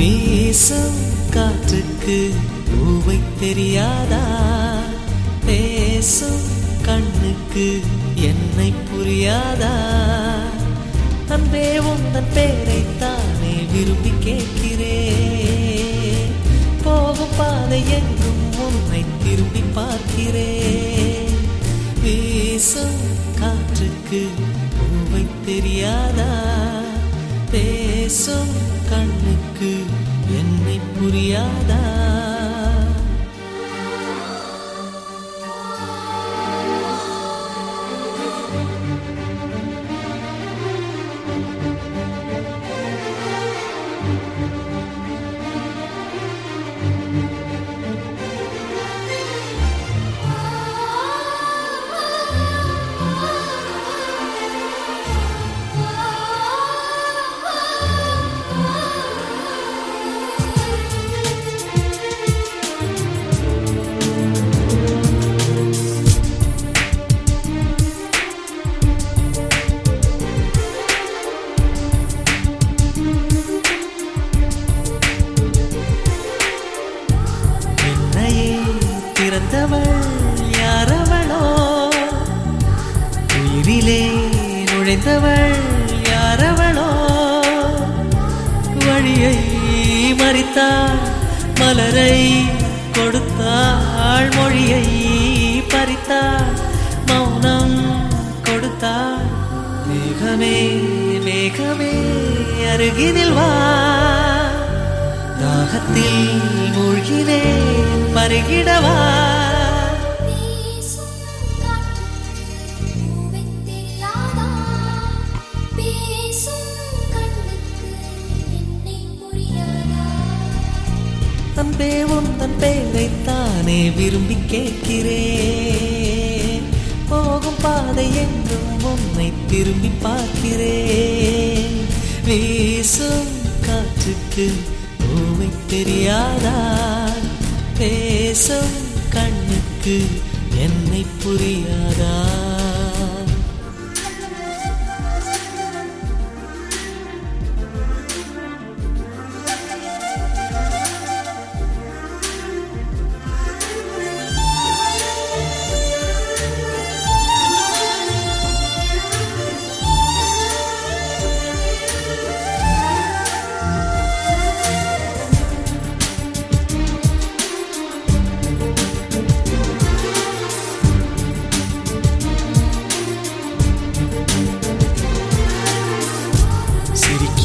வீசும் காற்றுக்கு பூவை தெரியாதா? பேசும் கண்ணுக்கு என்னை புரியாதா? அன்பே உந்தன் பேரை தானே விரும்பி கேட்கிறேன் போகும் பாதை எங்கும் உன்னை திரும்பி பார்க்கிறேன் வீசும் காற்றுக்கு பூவை தெரியாதா? பேசும் கண்ணுக்கு என்னை புரியாதா? யாரவளோ? உயிரிலே நுழைந்தவள் யாரவளோ? வழியை மறித்தாள் மலரை கொடுத்தாள் மொழியை பறித்தாள் மௌனம் கொடுத்தாள். மேகமே மேகமே அருகினில் வா தாகத்தில் மூழ்கினே பருகிடவா அன்பே உந்தன் பேரைத்தானே விரும்பி கேட்கிறேன். போகும் பாதை எங்கும் உன்னை திரும்பி பார்க்கிறேன். வீசும் காற்றுக்கு பூவை தெரியாதா பேசும் கண்ணுக்கு என்னை புரியாதா?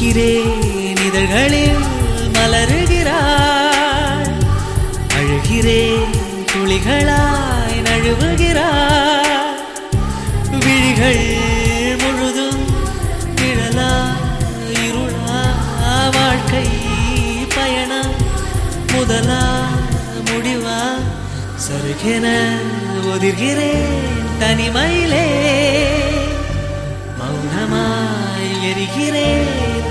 சிரிக்கிறேன் இதழ்களில் மலருகிறாய். அழுகிறேன் துளிகளாய் நழுவுகிறாய். விழிகள் முழுதும் நிழலா இருளா வாழ்க்கை பயணம் முதலா முடிவா. சருகென ஒதிர்கிறேன் தனிமையிலே. மௌனமாய் எரிகிறேன்.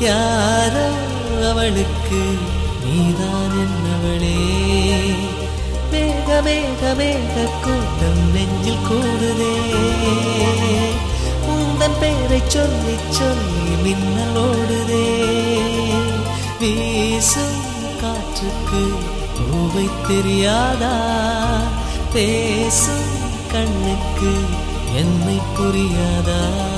யாரோ அவளுக்கு? நீதான் என்னவளே? மேக மேக மேக கூட்டம் நெஞ்சில் கூடுதே. உந்தன் பேரை சொல்லி சொல்லி மின்னல் ஓடுதே. வீசும் காற்றுக்கு பூவை தெரியாதா? பேசும் கண்ணுக்கு என்னை புரியாதா?